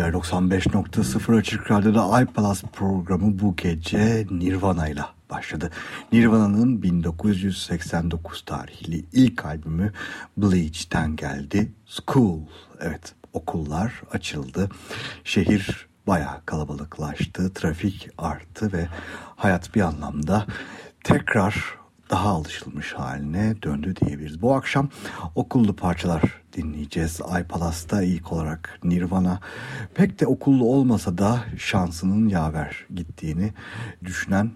Geceler 95.0 Açık Radyo'da iPlus programı bu gece Nirvana ile başladı. Nirvana'nın 1989 tarihli ilk albümü Bleach'ten geldi. School, evet okullar açıldı. Şehir bayağı kalabalıklaştı, trafik arttı ve hayat bir anlamda tekrar daha alışılmış haline döndü diyebiliriz. Bu akşam okullu parçalar dinleyeceğiz. iPalas'ta ilk olarak Nirvana pek de okullu olmasa da şansının yaver gittiğini düşünen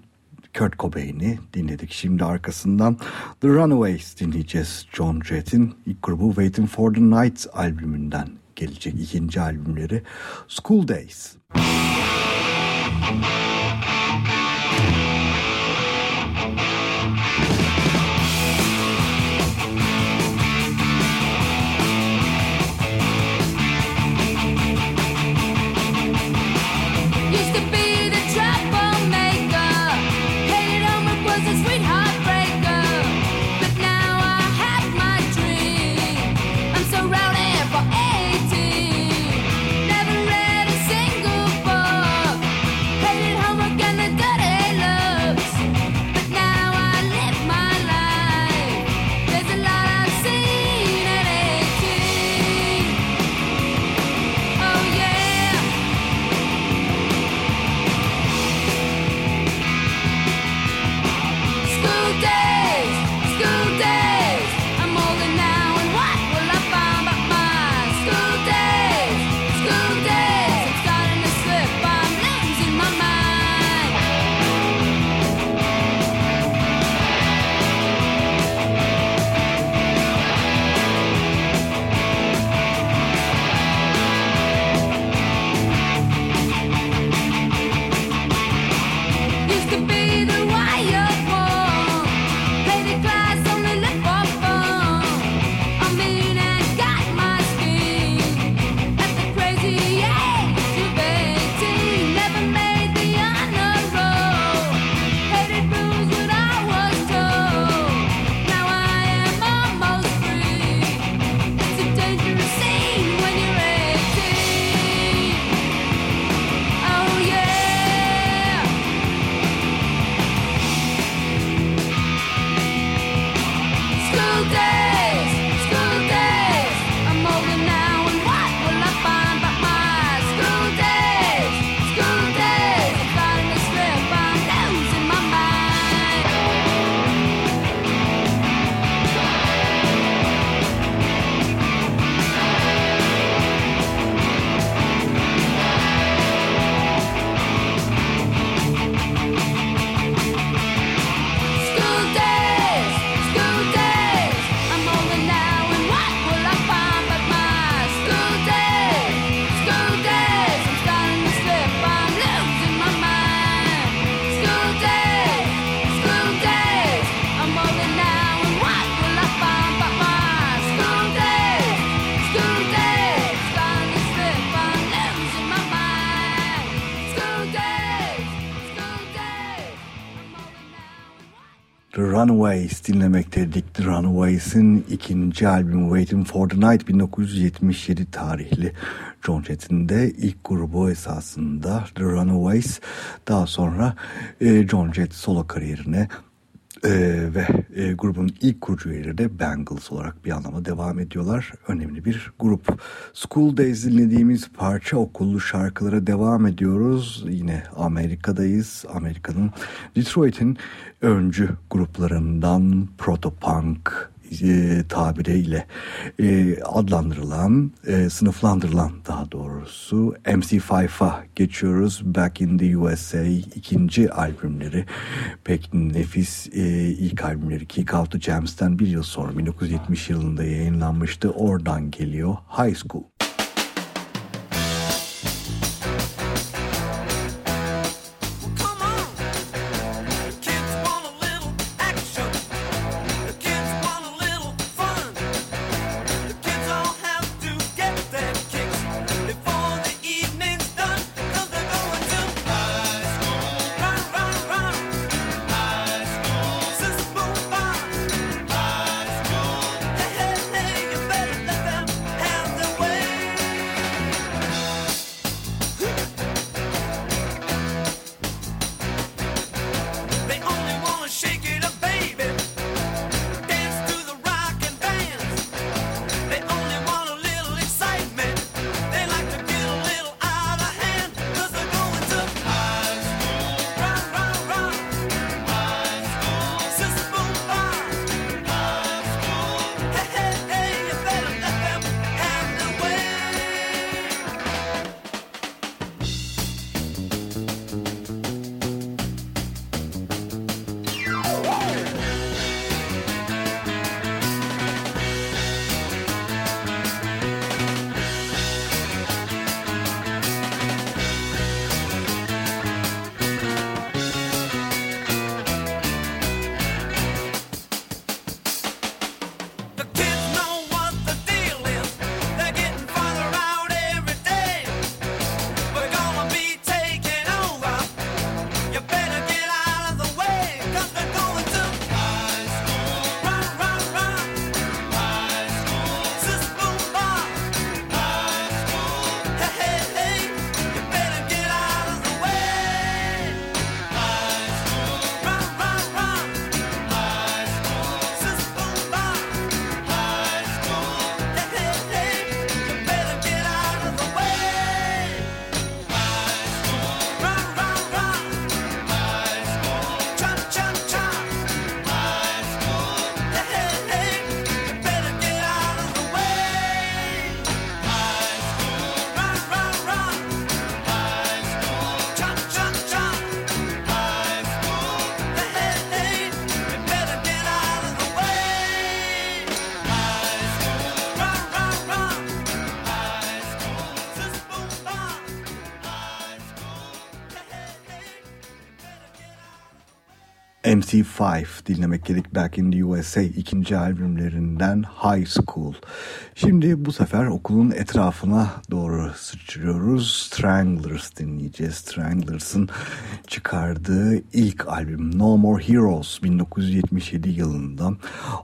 Kurt Cobain'i dinledik. Şimdi arkasından The Runaways dinleyeceğiz. John Jett'in ilk grubu Waiting for the Night albümünden gelecek ikinci albümleri School Days. Müzik Runaways dinlemekteydik. The Runaways'in ikinci albümü Waiting for the Night 1977 tarihli John Jett'in de ilk grubu esasında The Runaways. Daha sonra e, John Jett solo kariyerine ee, ve e, grubun ilk kurucu üyeleri de Bangles olarak bir anlamda devam ediyorlar. Önemli bir grup. School Days dinlediğimiz parça okullu şarkılara devam ediyoruz. Yine Amerika'dayız. Amerika'nın Detroit'in öncü gruplarından Protopunk e, tabiriyle e, adlandırılan, e, sınıflandırılan daha doğrusu MC5'a geçiyoruz. Back in the USA ikinci albümleri pek nefis e, ilk albümleri Kick Out the Jams'ten bir yıl sonra 1970 yılında yayınlanmıştı. Oradan geliyor High School. MC5 dinlemek gerek Back in the USA ikinci albümlerinden High School. Şimdi bu sefer okulun etrafına doğru sıçrıyoruz. Stranglers dinleyeceğiz. Stranglers'ın çıkardığı ilk albüm No More Heroes 1977 yılında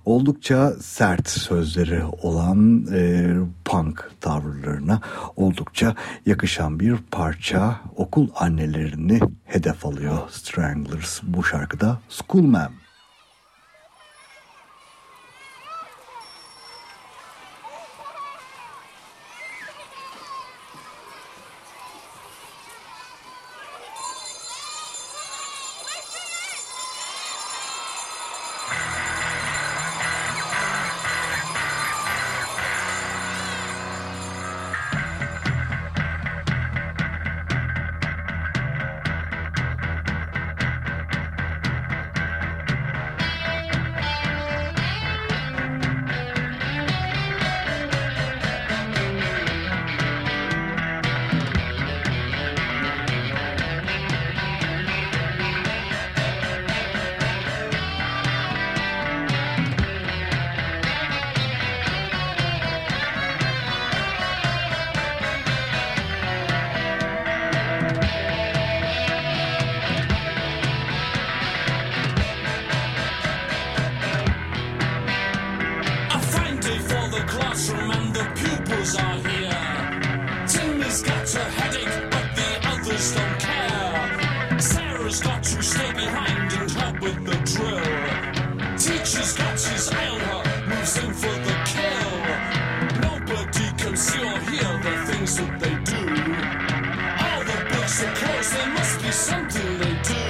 oldukça sert sözleri olan e, punk tavırlarına oldukça yakışan bir parça okul annelerini hedef alıyor Stranglers bu şarkıda Schoolman. Lily's got a headache, but the others don't care. Sarah's got to stay behind and help with the drill. Teacher's got his eye on her, moves in for the kill. Nobody can see or hear the things that they do. All the books are closed, there must be something they do.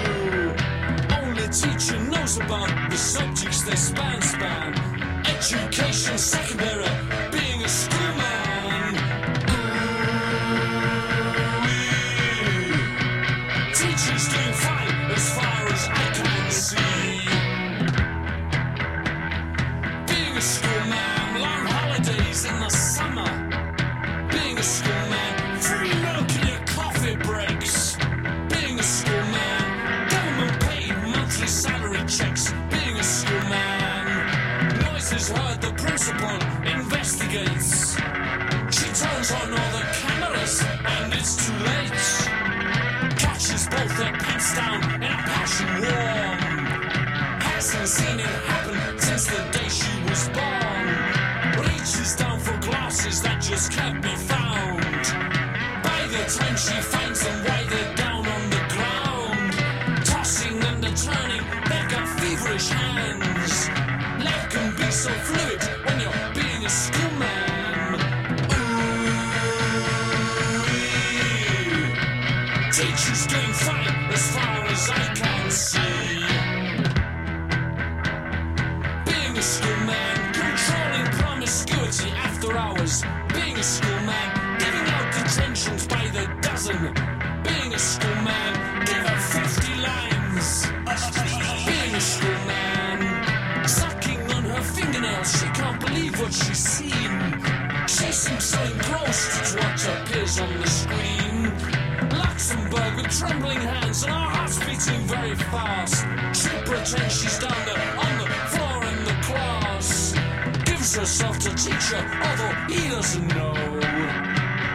Only teacher knows about the subjects they span span. Education secondary. To what appears on the screen. Luxembourg with trembling hands and our heart's beating very fast. She pretends she's down there on the floor in the class. Gives herself to teacher, although he doesn't know.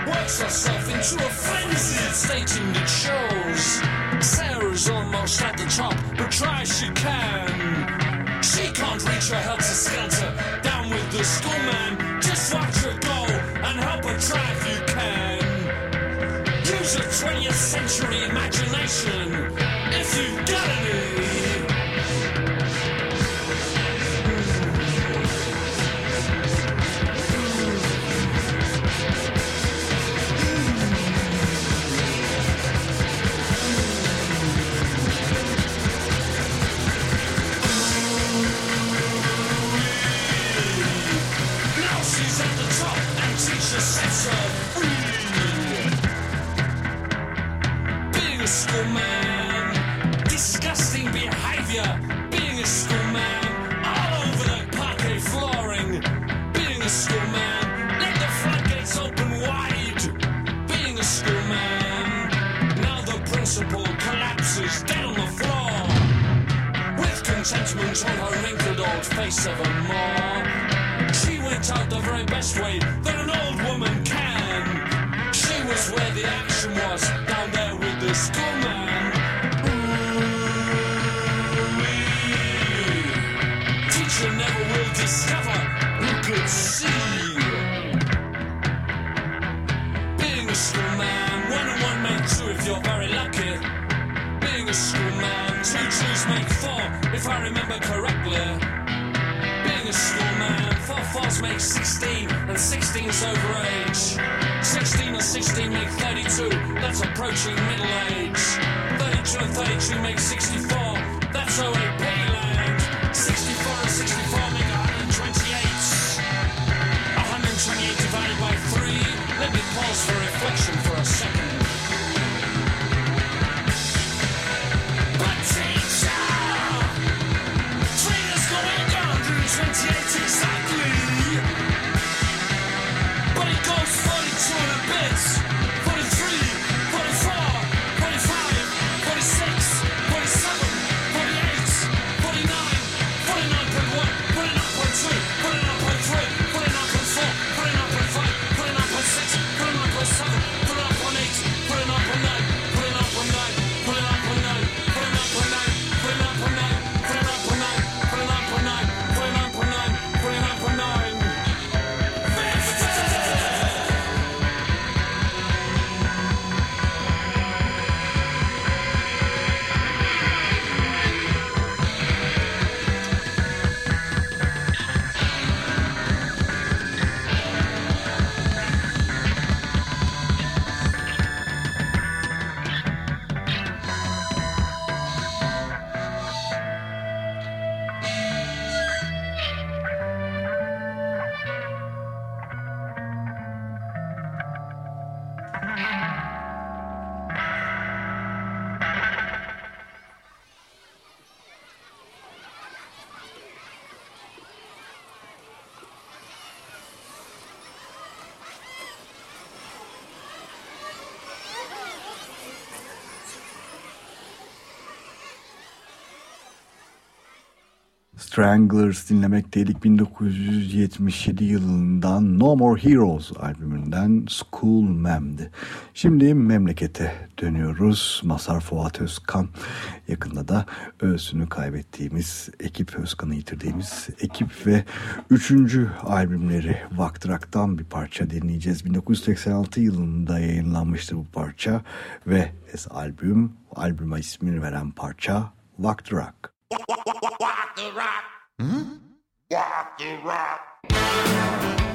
Works herself into a frenzied state and it shows. Sarah's almost at the top, but try as she can. She can't reach her helter skelter. Down with the schoolman. If you can. Use your 20th century imagination Contentment on her wrinkled old face evermore. She went out the very best way that an old woman can. She was where the action was, down there with the schoolman. Ooh-wee. Teacher never will discover who could see. If I remember correctly. Being a schoolman, four fours make 16, and 16's over age. 16 and 16 make 32, that's approaching middle age. 32 and 32 make 64, that's 08 Stranglers dinlemekteydik 1977 yılından No More Heroes albümünden School Mem'di. Şimdi memlekete dönüyoruz. Masar Fuat Özkan yakında da ölsünü kaybettiğimiz ekip Özkan'ı yitirdiğimiz ekip ve üçüncü albümleri Vaktırak'tan bir parça dinleyeceğiz. 1986 yılında yayınlanmıştı bu parça ve es albüm albüme ismini veren parça Vaktırak. Walk the rock. Hmm? Walk the rock.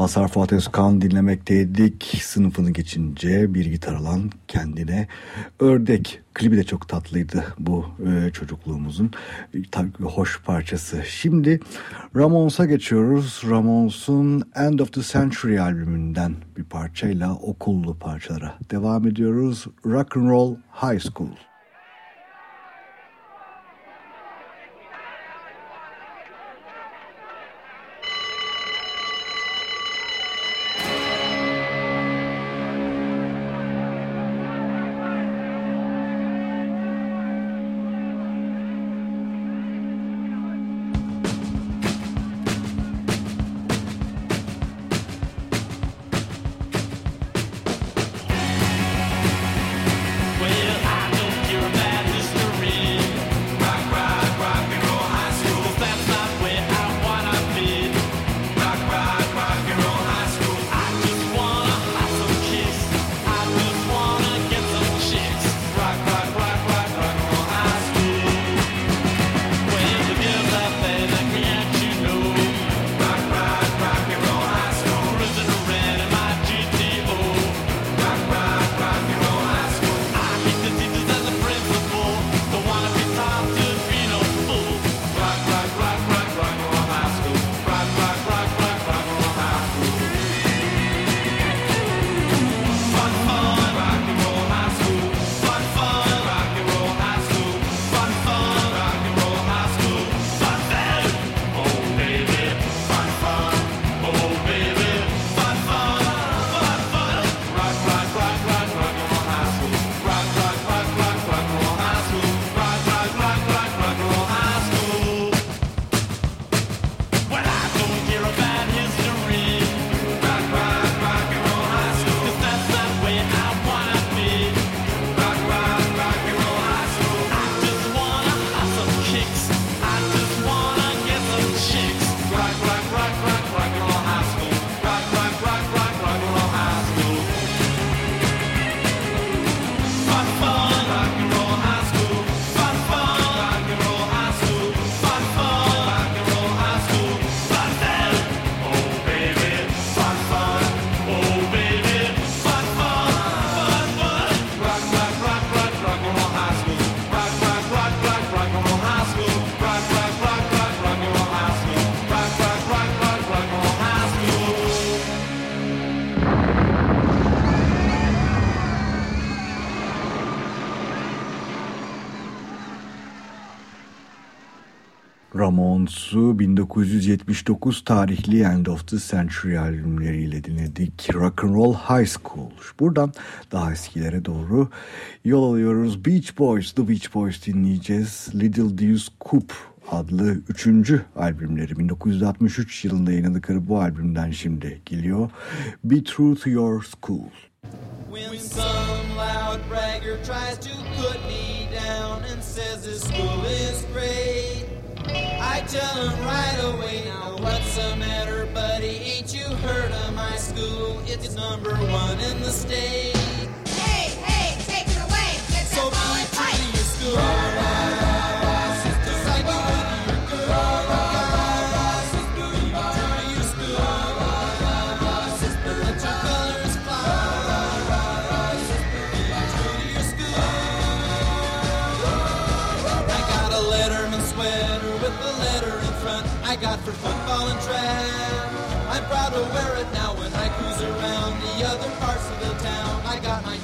Mazhar Fuat Özkan dinlemekteydik. Sınıfını geçince bir gitar alan kendine ördek. Klibi de çok tatlıydı bu e, çocukluğumuzun tabii hoş parçası. Şimdi Ramones'a geçiyoruz. Ramones'un End of the Century albümünden bir parçayla okullu parçalara devam ediyoruz. Rock and Roll High School. Ramones'u 1979 tarihli End of the Century albümleriyle dinledik. Rock and Roll High School. Buradan daha eskilere doğru yol alıyoruz. Beach Boys, The Beach Boys dinleyeceğiz. Little Deuce Coupe adlı üçüncü albümleri 1963 yılında yayınladıkları bu albümden şimdi geliyor. Be True to Your School. When some loud bragger tries to put me down and says this school is great I tell him right away, now what's the matter, buddy? Ain't you heard of my school? It's number one in the state. Hey, hey, take it away. Get so be true to your school. For football and track. I'm proud to wear it now when I cruise around the other parts of the town. I got my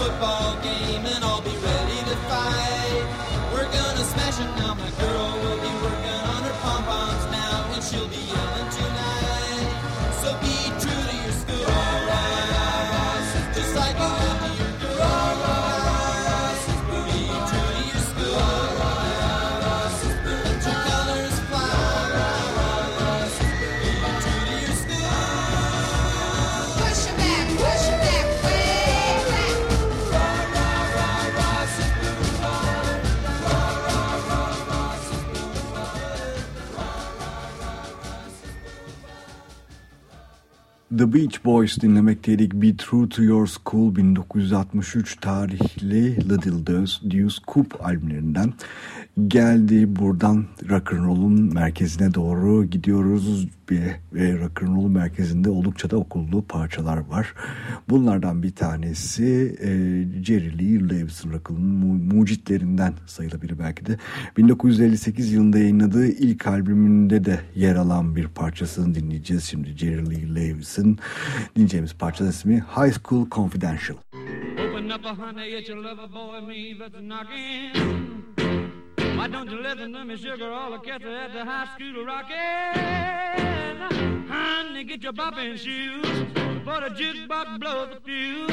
football game The Beach Boys dinlemekteydik. Be True to Your School 1963 tarihli Little Deuce, Deuce Coupe albümlerinden geldi. Buradan rock'n'roll'un merkezine doğru gidiyoruz ve, ve rock'n'roll merkezinde oldukça da okullu parçalar var. Bunlardan bir tanesi e, Jerry Lee Lewis'ın rock'n'roll'un mu mucitlerinden sayılabilir belki de. 1958 yılında yayınladığı ilk albümünde de yer alan bir parçasını dinleyeceğiz. Şimdi Jerry Lee Lewis'ın dinleyeceğimiz parçanın ismi High School Confidential. Open up a honey, it's your lover boy, me that's knocking. Why don't you listen to me, sugar? All the cats at the high school rockin'. Honey, get your boppin' shoes for the jukebox blows the fuse.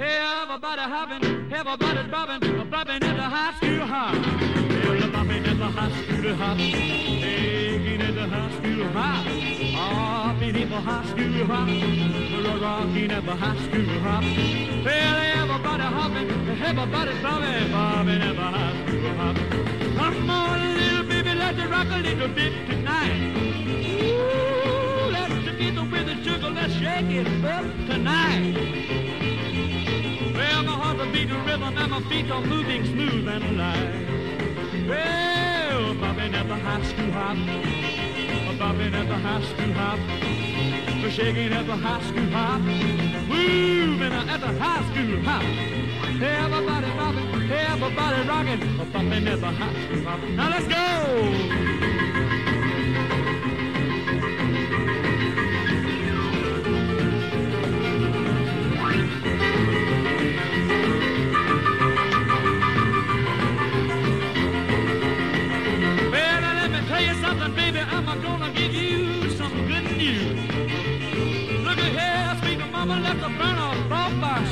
Everybody hopping, everybody's bopping, bopping at the high school hop. Well, the bopping at the high school hop, taking at the high school hop. Hopping at the high school hop, rocking at the high school hop. Well, everybody hopping, everybody's bopping, bopping at the high school hop. Come on, little baby, let's rock a little bit tonight. Ooh, let's together with the sugar, let's shake it up tonight. Well, my heart's a beating rhythm and my feet are moving smooth and light. Well, bobbing at the high school hop, bobbing at the high school hop, shaking at the high school hop, moving at the high school hop. Everybody bopping, everybody rocking, bumping at the hot spot. Now let's go!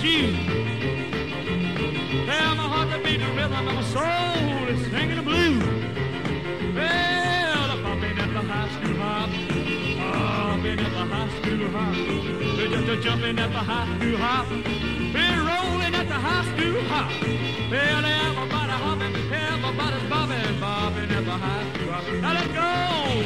Shoes. Well, my heart's a beating rhythm and my soul is singing the blues. Well, I'm bumping at the high school hop, bumping at the high school hop. Just jumping at the high school hop. We're rolling at the high school hop. Well, everybody hopping, everybody's bobbing, bobbing at the high school hop. Now let's go!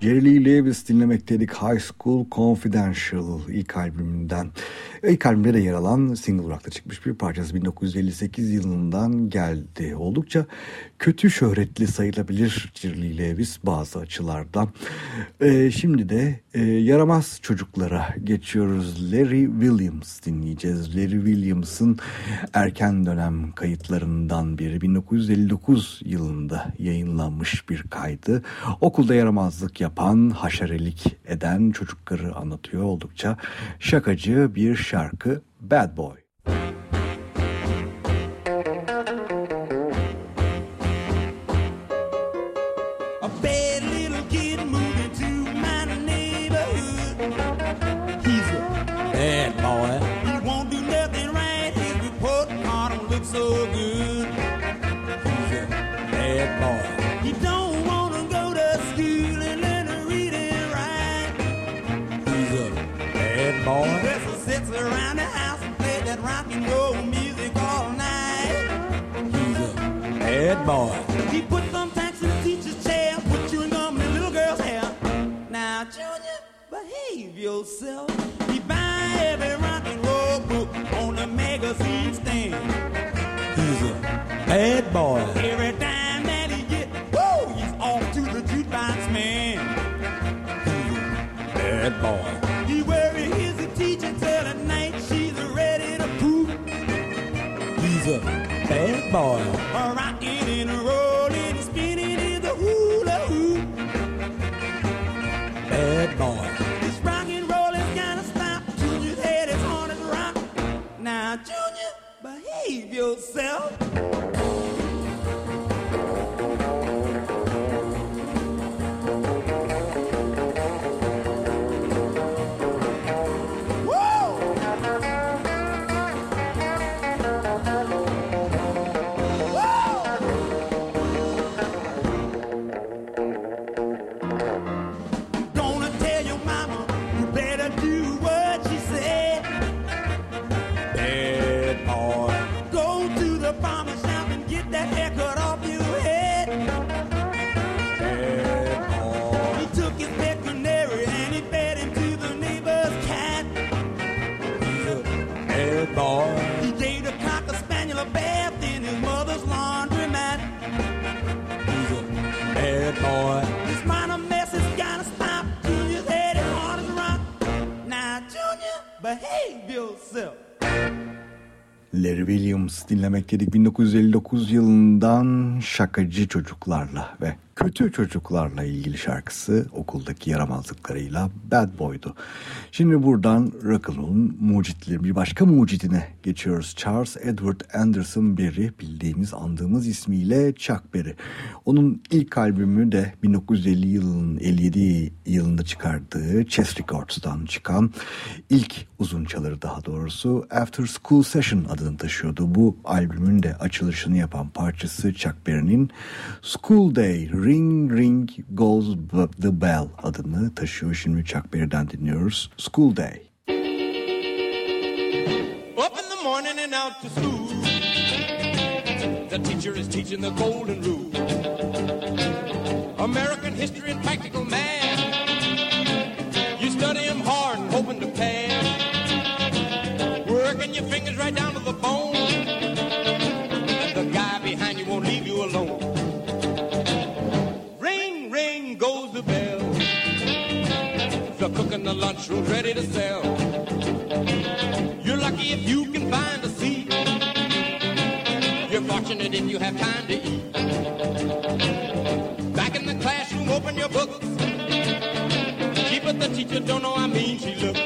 Jerry Lee Lewis dinlemekteydik High School Confidential ilk albümünden. İlk albümde de yer alan single olarak çıkmış bir parçası 1958 yılından geldi. Oldukça kötü şöhretli sayılabilir Jerry Lee Lewis bazı açılardan. Ee, şimdi de e, yaramaz çocuklara geçiyoruz. Larry Williams dinleyeceğiz. Larry Williams'ın erken dönem kayıtlarından biri 1959 yılında yayınlanmış bir kaydı. Okulda yaramazlık yapan, haşerelik eden çocukları anlatıyor oldukça şakacı bir şarkı Bad Boy. A yourself. He buy every rock and roll book on the magazine stand. He's a bad boy. Every time that he get, woo, he's off to the jukebox man. He's a bad boy. He worry his teacher till at night she's ready to poop. He's a bad boy. Yourself. Williams dinlemekteydik 1959 yılından şakacı çocuklarla ve kötü çocuklarla ilgili şarkısı okuldaki yaramazlıklarıyla Bad Boy'du. Şimdi buradan rock'n'roll'un mucitleri bir başka mucidine geçiyoruz. Charles Edward Anderson Berry bildiğimiz andığımız ismiyle Chuck Berry. Onun ilk albümü de 1950 yılının 57 yılında çıkardığı Chess Records'tan çıkan ilk uzun çaları daha doğrusu After School Session adını taşıyordu. Bu albümün de açılışını yapan parçası Chuck Berry'nin School Day Ring Ring Goes the Bell adını taşıyor. Şimdi Chuck Berry'den dinliyoruz. School Day. Up in the morning and out to school. The teacher is teaching the golden rule. American history and practical math. In ready to sell. You're lucky if you can find a seat. You're fortunate if you have time to eat. Back in the classroom, open your books. Keep it, the teacher don't know how mean she looks.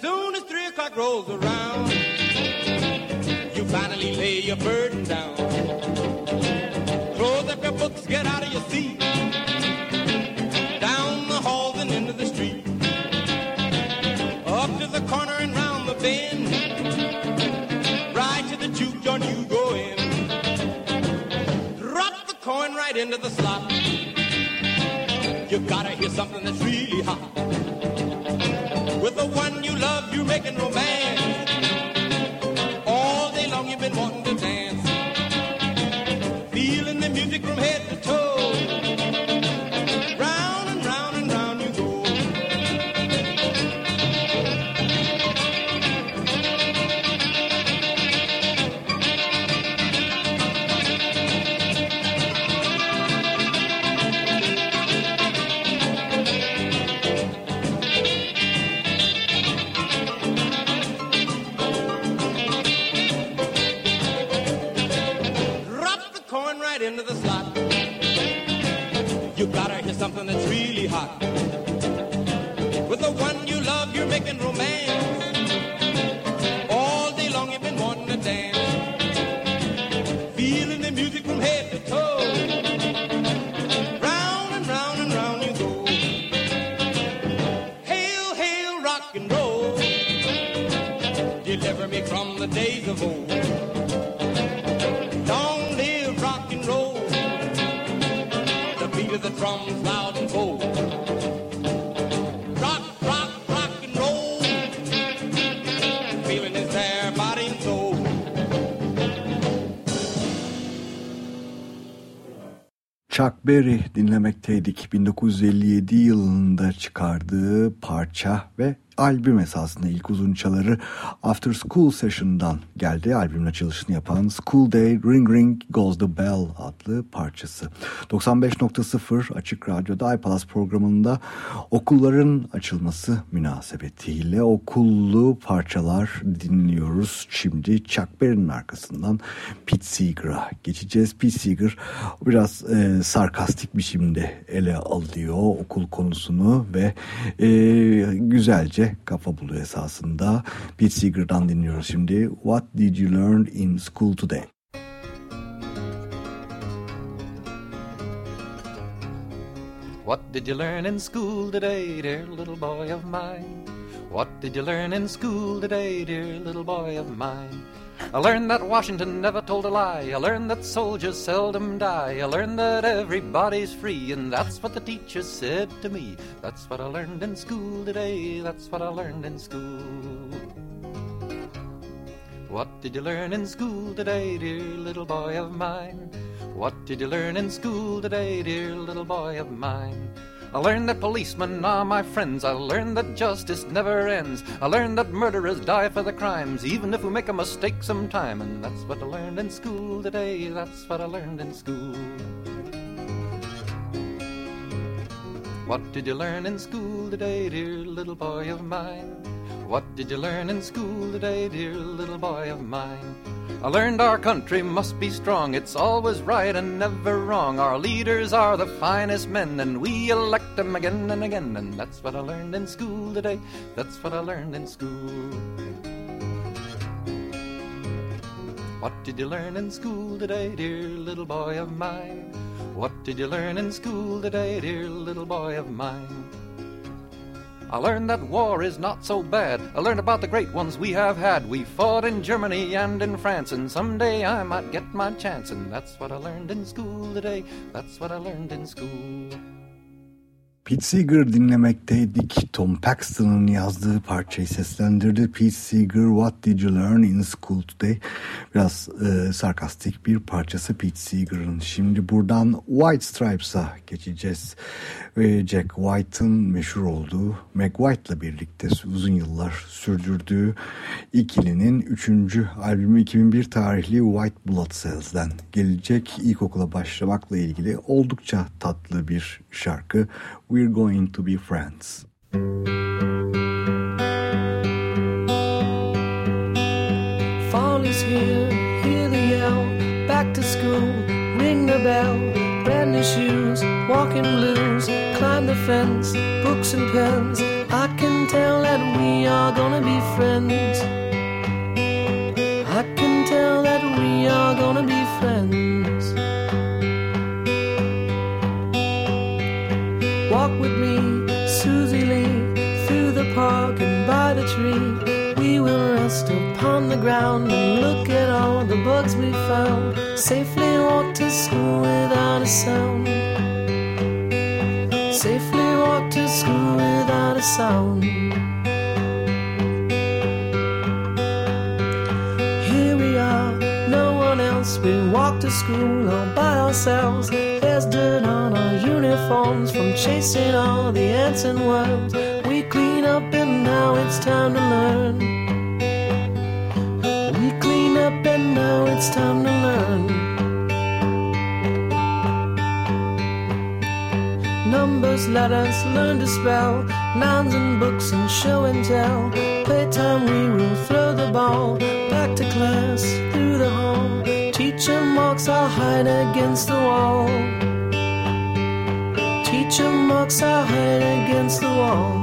Soon as three o'clock rolls around, you finally lay your burden down. Close up your books, get out of your seat. Round. Right to the juke joint you go in. Drop the coin right into the slot. You gotta hear something that's really hot. With the one you love, you're making Berry dinlemekteydik. 1957 yılında çıkardığı parça ve albüm esasında ilk uzunçaları After School Session'dan geldi. Albümün açılışını yapan School Day Ring Ring Goes the Bell adlı parçası. 95.0 Açık Radyo'da iPalaz programında okulların açılması münasebetiyle okullu parçalar dinliyoruz. Şimdi Chuck Berry'nin arkasından Pete Seeger'a geçeceğiz. Pete Seeger biraz e, sarkastik biçimde ele alıyor okul konusunu ve e, güzelce kafa buluyor esasında. Pete Seeger'dan dinliyoruz şimdi. What did you learn in school today? What did you learn in school today, dear little boy of mine? What did you learn in school today, dear little boy of mine? I learned that Washington never told a lie. I learned that soldiers seldom die. I learned that everybody's free, and that's what the teacher said to me. That's what I learned in school today. That's what I learned in school. What did you learn in school today, dear little boy of mine? What did you learn in school today, dear little boy of mine? I learned that policemen are my friends. I learned that justice never ends. I learned that murderers die for the crimes, even if we make a mistake sometime. And that's what I learned in school today. That's what I learned in school. What did you learn in school today, dear little boy of mine? What did you learn in school today, dear little boy of mine? I learned our country must be strong. It's always right and never wrong. Our leaders are the finest men, and we elect them again and again. And that's what I learned in school today. That's what I learned in school. What did you learn in school today, dear little boy of mine? What did you learn in school today, dear little boy of mine? I learned that war is not so bad. I learned about the great ones we have had. We fought in Germany and in France, and someday I might get my chance. And that's what I learned in school today. That's what I learned in school. Pete Seeger dinlemekteydik. Tom Paxton'ın yazdığı parçayı seslendirdi. Pete Seeger, What Did You Learn in School Today? Biraz e, sarkastik bir parçası Pete Seeger'ın. Şimdi buradan White Stripes'a geçeceğiz. Ve Jack White'ın meşhur olduğu, Meg White'la birlikte uzun yıllar sürdürdüğü ikilinin 3. albümü 2001 tarihli White Blood Cells'den gelecek ilkokula başlamakla ilgili oldukça tatlı bir şarkı. We're going to be friends. Fall is here, hear the yell, back to school, ring the bell, brand new shoes, walking blues, climb the fence, books and pens. I can tell that we are gonna be friends. I can tell that we are gonna be friends. Upon the ground and look at all the bugs we found. Safely walk to school without a sound. Safely walk to school without a sound. Here we are, no one else. We walk to school all by ourselves. There's dirt on our uniforms from chasing all the ants and worms. We clean up and now it's time to learn. It's time to learn. Numbers, letters, learn to spell. Nouns and books and show and tell. Playtime, we will throw the ball. Back to class, through the hall. Teacher marks our hide against the wall. teacher marks our hide against the wall.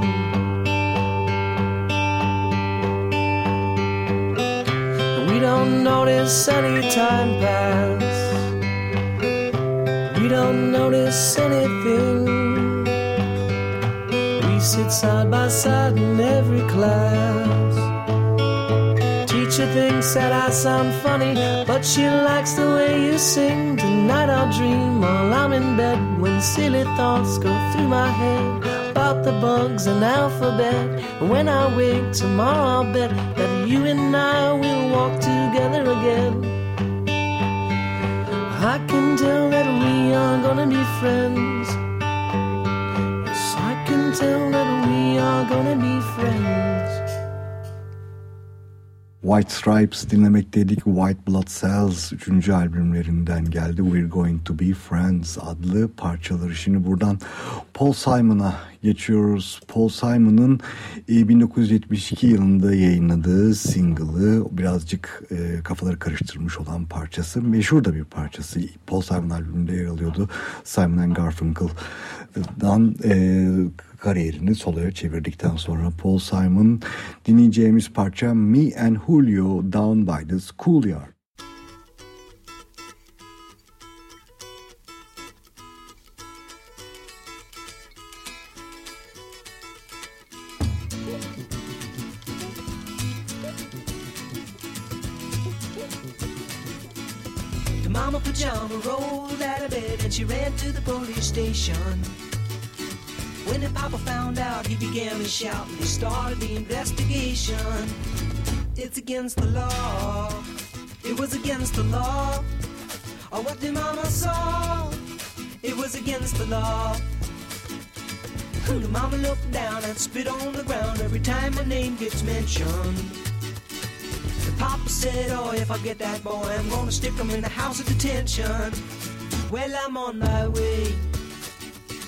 Notice any time pass. We don't notice anything. We sit side by side in every class. Teacher thinks that I sound funny, but she likes the way you sing. Tonight I'll dream while I'm in bed when silly thoughts go through my head about the bugs and alphabet. When I wake tomorrow, I'll bet that you and I will walk together again. I can tell that we are gonna be friends. Yes, I can tell that we are gonna be friends. White Stripes dinlemekteydik. White Blood Cells 3. albümlerinden geldi. We're Going To Be Friends adlı parçaları. Şimdi buradan Paul Simon'a geçiyoruz. Paul Simon'ın 1972 yılında yayınladığı single'ı birazcık e, kafaları karıştırmış olan parçası. Meşhur da bir parçası. Paul Simon albümünde yer alıyordu. Simon Garfunkel'dan e, kariyerini soloya çevirdikten sonra Paul Simon dinleyeceğimiz parça Me and Julio Down by the Schoolyard. Mama pajama rolled out of bed and she ran to the police station. When the papa found out, he began to shout and he started the investigation. It's against the law. It was against the law. Or what the mama saw. It was against the law. The mama looked down and spit on the ground every time my name gets mentioned. The papa said, Oh, if I get that boy, I'm gonna stick him in the house of detention. Well, I'm on my way.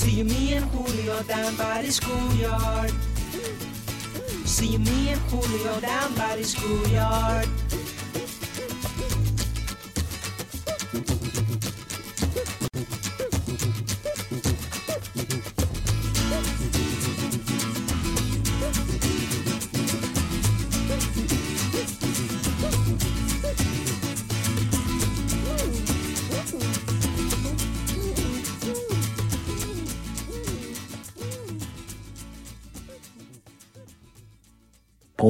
See me and Julio down by the schoolyard. See me and Julio down by the schoolyard.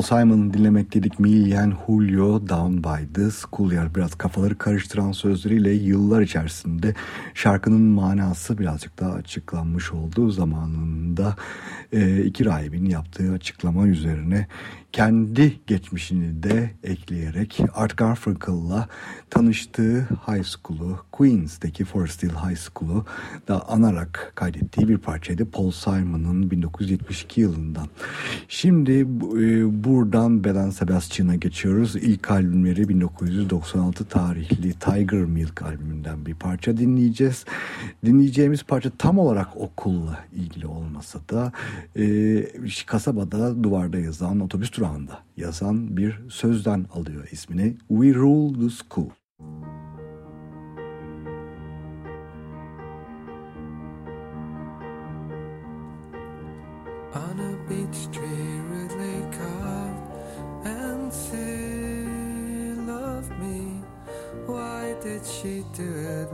Paul Simon dinlemek dedik Millian Julio Down by the Schoolyard biraz kafaları karıştıran sözleriyle yıllar içerisinde şarkının manası birazcık daha açıklanmış olduğu zamanında e, iki rahibin yaptığı açıklama üzerine kendi geçmişini de ekleyerek Art Garfunkel'la tanıştığı high school'u Queens'teki Forest Hill High School'u da anarak kaydettiği bir parçaydı Paul Simon'ın 1972 yılından. Şimdi e, buradan Belen Sebastian'a geçiyoruz. İlk albümleri 1996 tarihli Tiger Milk albümünden bir parça dinleyeceğiz. Dinleyeceğimiz parça tam olarak okulla ilgili olmasa da e, kasabada duvarda yazan otobüs durağında yazan bir sözden alıyor ismini. We Rule the School.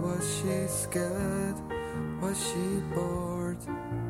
Was she scared? Was she bored?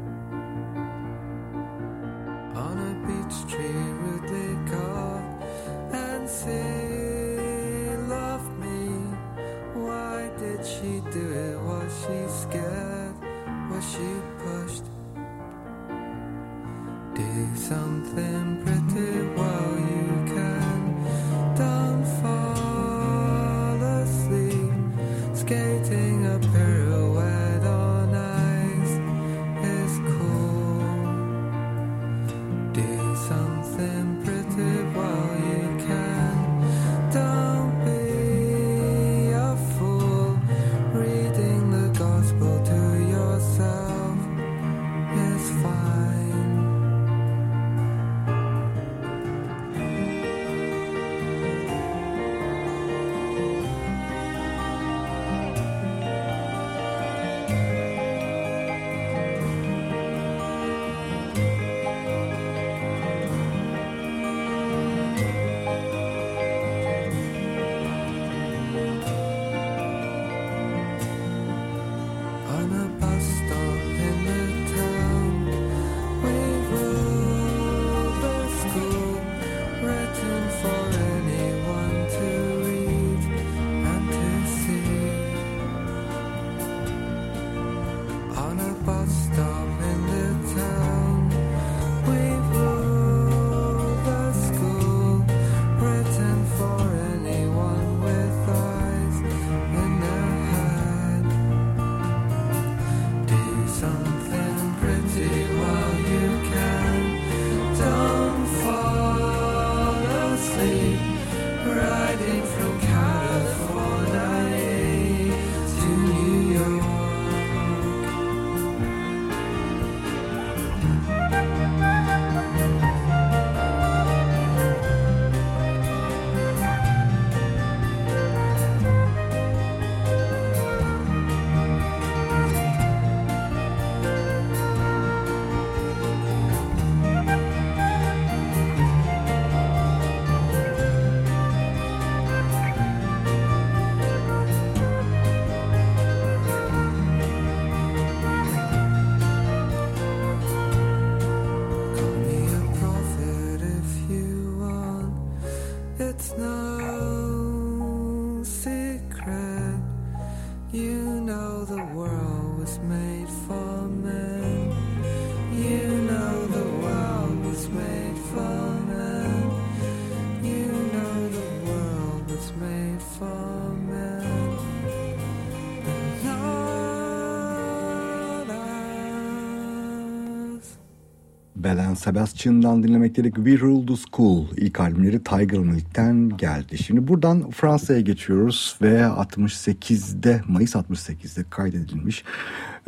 Sebastian'dan dinlemekteydik We Rule the School ilk albümleri Tiger Milk'ten geldi. Şimdi buradan Fransa'ya geçiyoruz ve 68'de Mayıs 68'de kaydedilmiş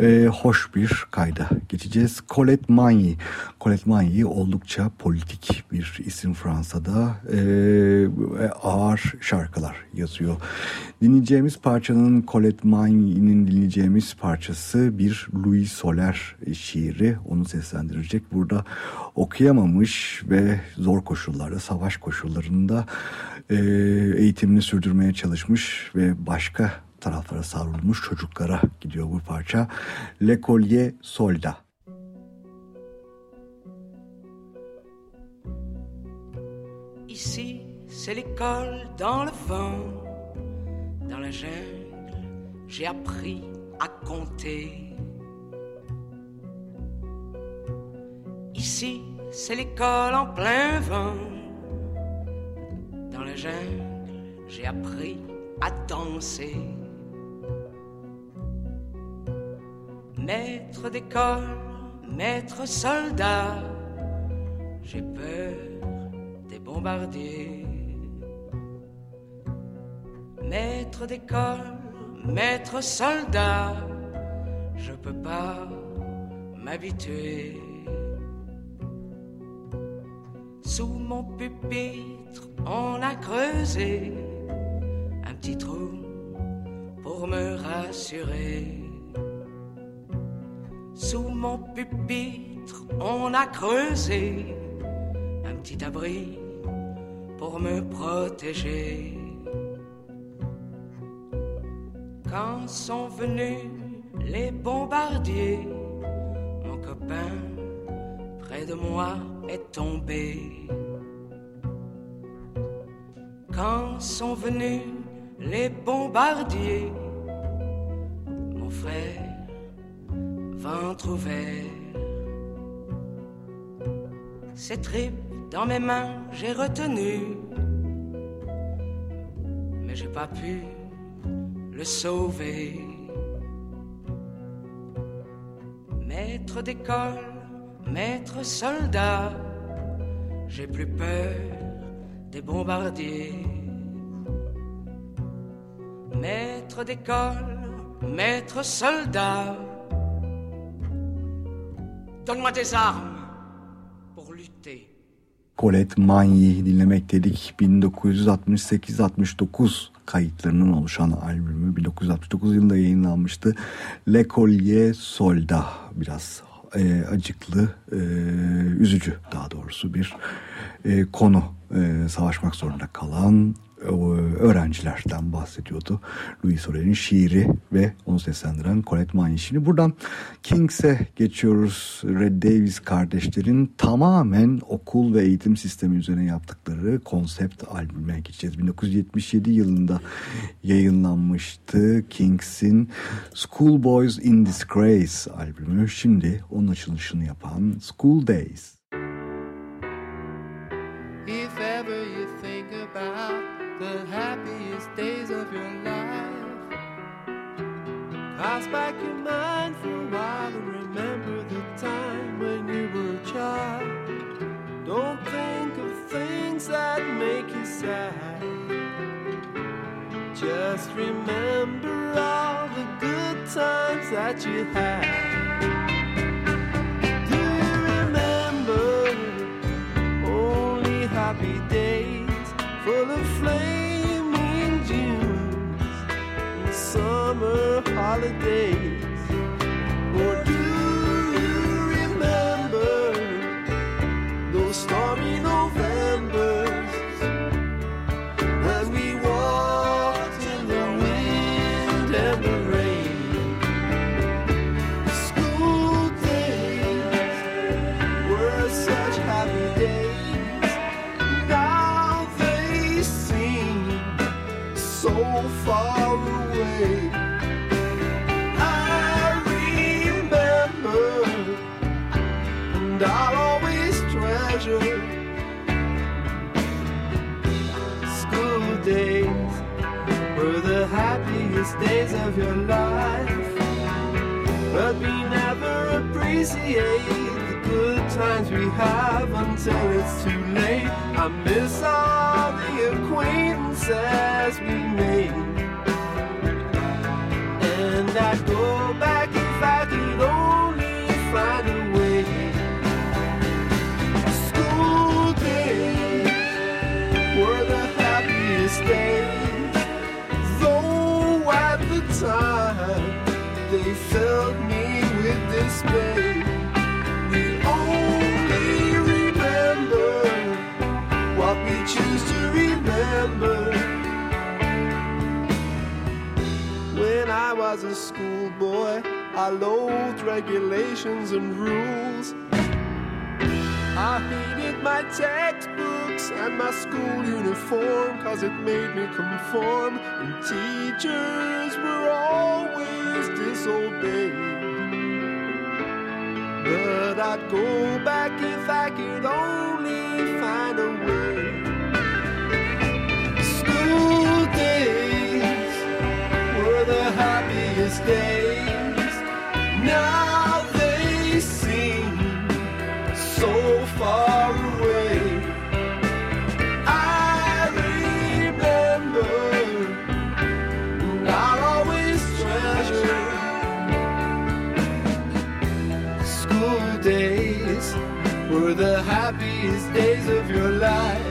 e, hoş bir kayda geçeceğiz. Colette Magny. Colette Magny oldukça politik bir isim Fransa'da e, ağır şarkılar yazıyor. Dinleyeceğimiz parçanın Colette Magny'nin dinleyeceğimiz parçası bir Louis Soler şiiri. Onu seslendirecek. Burada okuyamamış ve zor koşullarda, savaş koşullarında e, eğitimini sürdürmeye çalışmış ve başka Ici, c'est l'école dans le vent, dans la jungle, j'ai appris à compter. Ici, c'est l'école en plein vent, dans la jungle, j'ai appris à danser. Maître d'école, maître soldat, j'ai peur des bombardiers. Maître d'école, maître soldat, je peux pas m'habituer. Sous mon pupitre, on a creusé un petit trou pour me rassurer. Sous mon pupitre, on a creusé un petit abri pour me protéger. Quand sont venus les bombardiers, mon copain près de moi est tombé. Quand sont venus les bombardiers, mon frère, ventre ouvert, ses tripes dans mes mains, j'ai retenu, mais j'ai pas pu le sauver. Maître d'école, maître soldat, j'ai plus peur des bombardiers. Maître d'école, maître soldat, donne-moi des armes pour lutter. Colette Manyi dinlemekteydik. 1968-69 kayıtlarının oluşan albümü 1969 yılında yayınlanmıştı. Le Collier Solda biraz e, acıklı, e, üzücü daha doğrusu bir e, konu. E, savaşmak zorunda kalan öğrencilerden bahsediyordu. Louis Sorel'in şiiri ve onu seslendiren Colette Manyi. Şimdi buradan Kings'e geçiyoruz. Red Davis kardeşlerin tamamen okul ve eğitim sistemi üzerine yaptıkları konsept albüme geçeceğiz. 1977 yılında yayınlanmıştı Kings'in Schoolboys in Disgrace albümü. Şimdi onun açılışını yapan School Days. If ever you think about the happiest days of your life. Cast back your mind for a while and remember the time when you were a child. Don't think of things that make you sad. Just remember all the good times that you had. summer holiday. Happiest days of your life.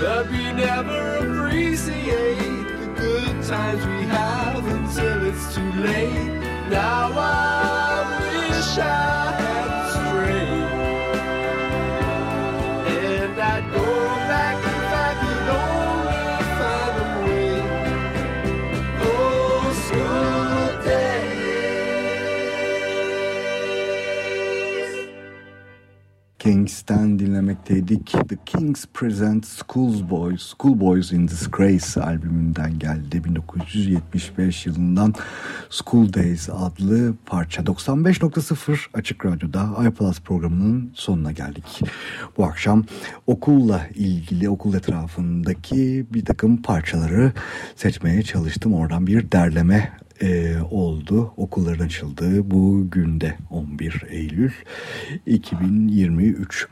But we never appreciate the good times we have until it's too late. Now I wish I had Kings'ten dinlemekteydik. The Kings Present Schoolboys, Schoolboys in Disgrace albümünden geldi. 1975 yılından School Days adlı parça. 95.0 Açık Radyo'da iPlus programının sonuna geldik. Bu akşam okulla ilgili, okul etrafındaki bir takım parçaları seçmeye çalıştım. Oradan bir derleme e, oldu. Okulların açıldığı bu günde 11 Eylül 2023.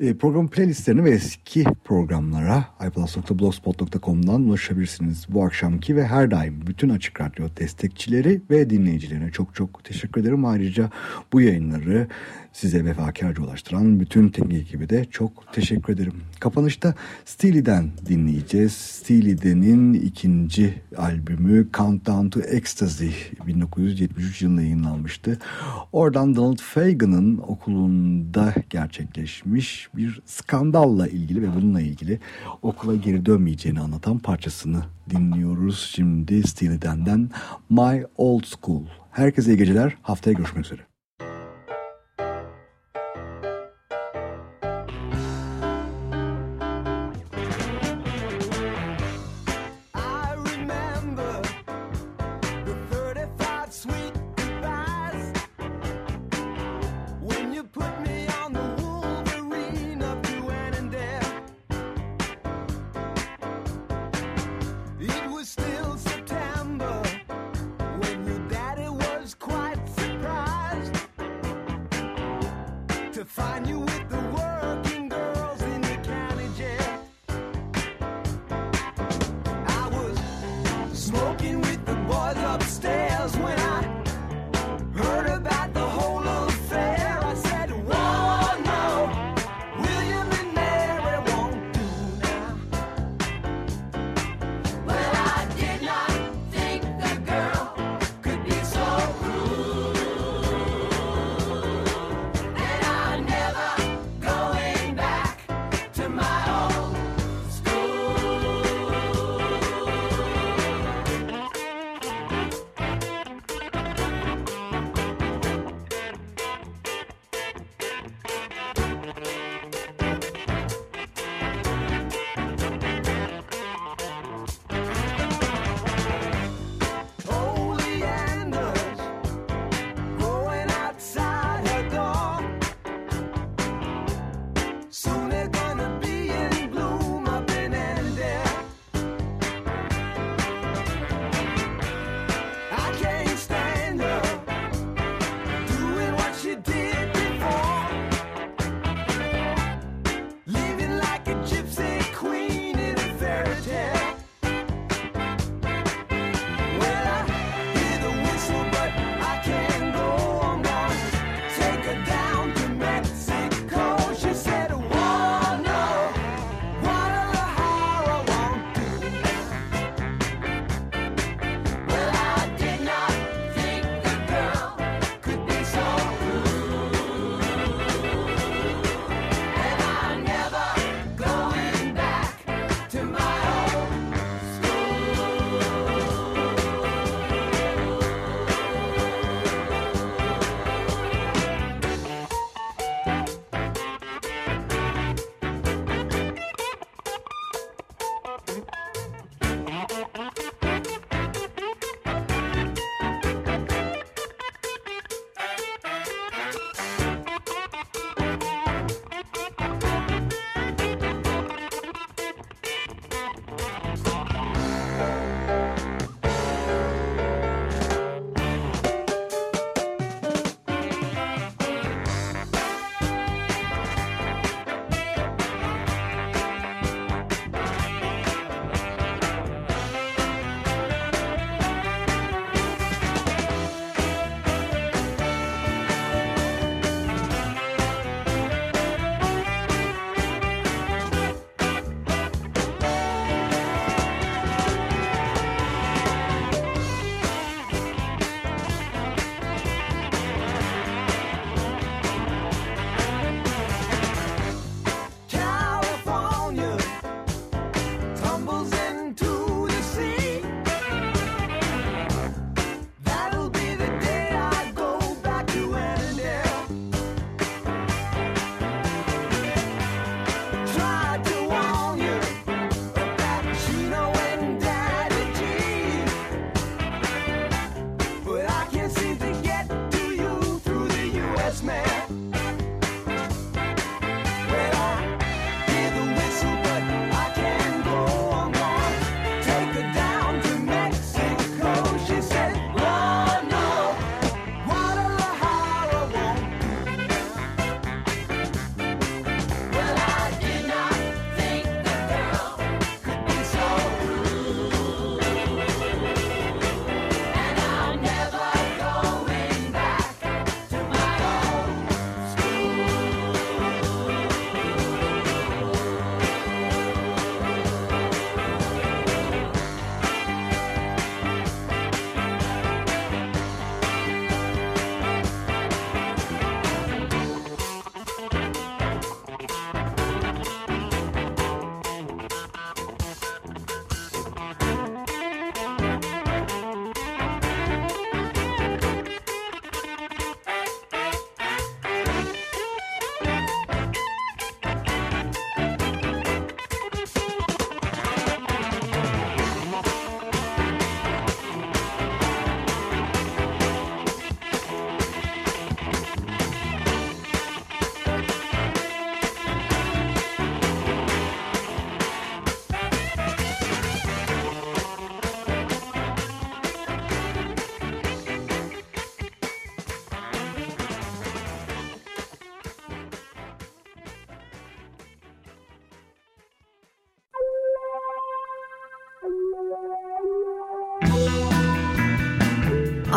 E, program playlistlerine ve eski programlara iPlus.blogspot.com'dan ulaşabilirsiniz. Bu akşamki ve her daim bütün Açık Radyo destekçileri ve dinleyicilerine çok çok teşekkür ederim. Ayrıca bu yayınları size vefakarca ulaştıran bütün teknik ekibi de çok teşekkür ederim. Kapanışta Steely'den dinleyeceğiz. Steely'denin ikinci albümü Countdown to Ecstasy 1973 yılında yayınlanmıştı. Oradan Donald Fagan'ın okulunda gerçekleşmiş bir skandalla ilgili ve bununla ilgili okula geri dönmeyeceğini anlatan parçasını dinliyoruz. Şimdi Steely'den My Old School. Herkese iyi geceler. Haftaya görüşmek üzere.